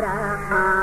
Abraham.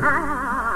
Ah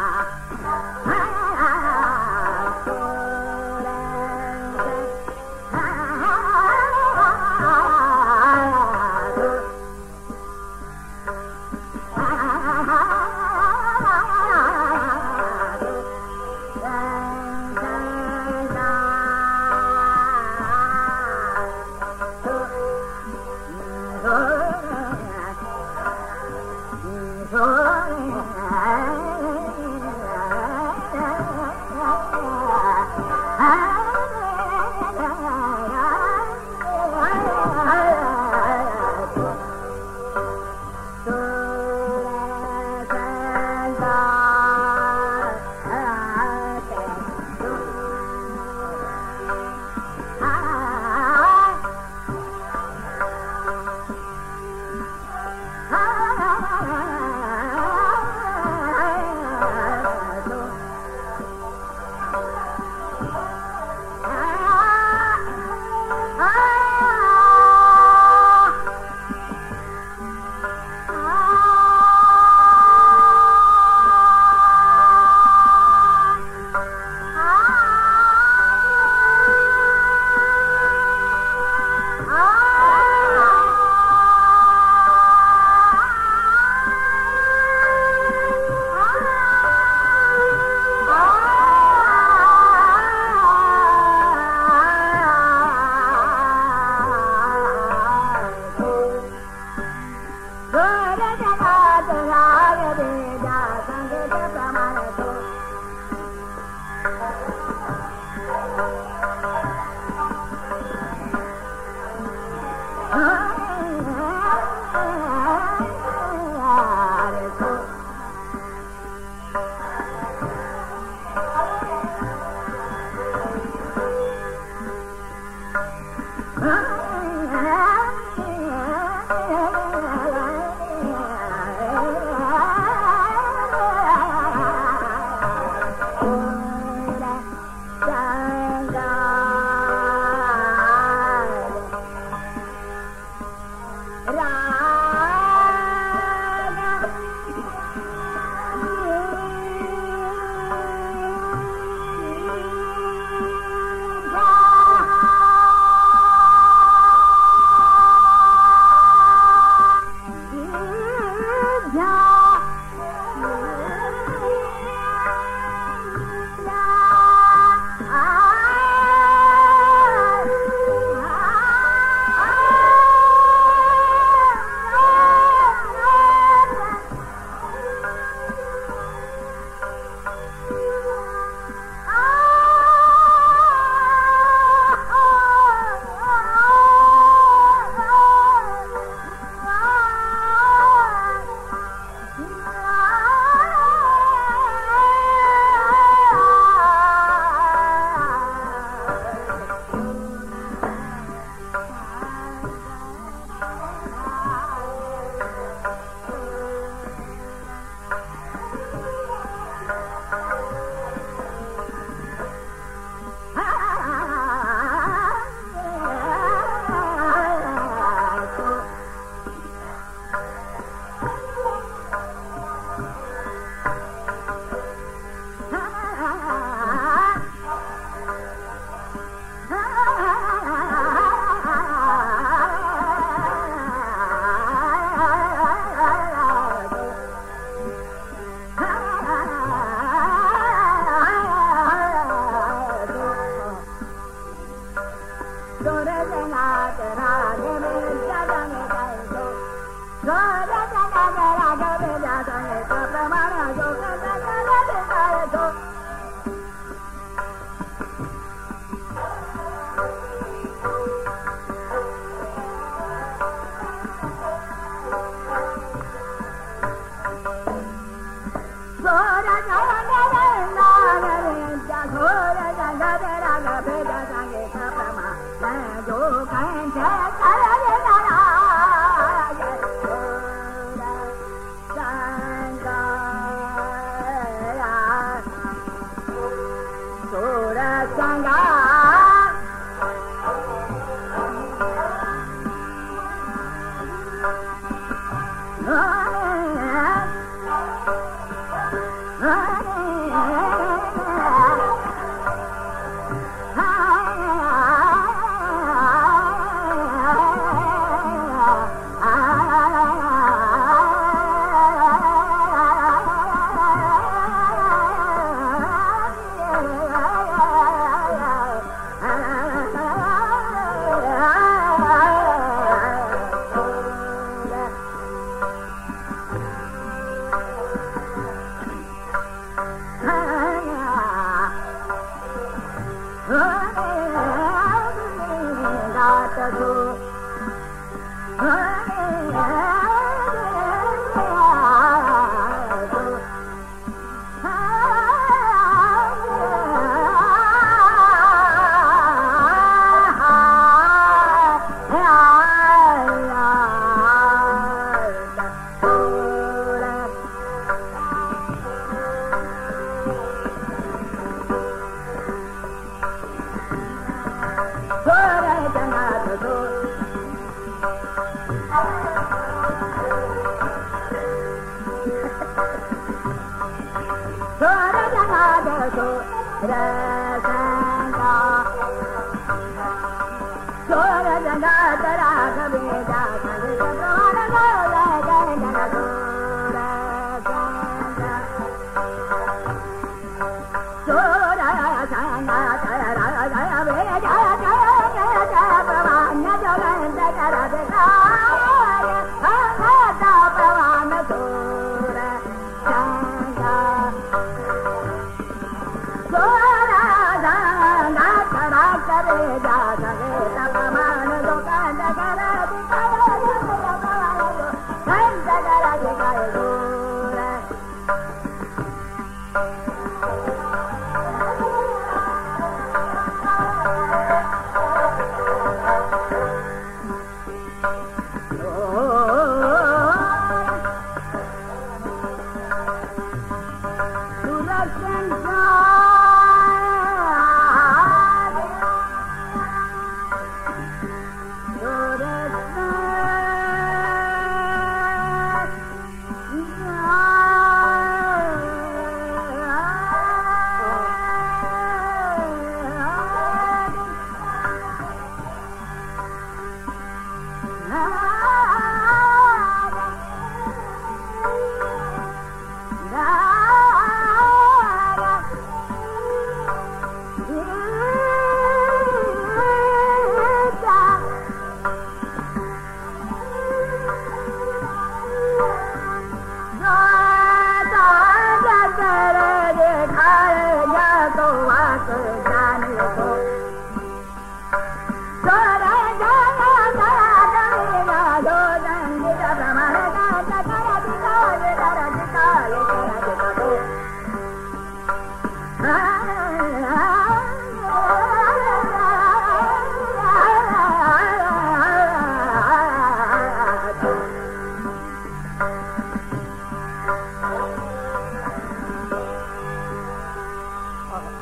Rasul Rasul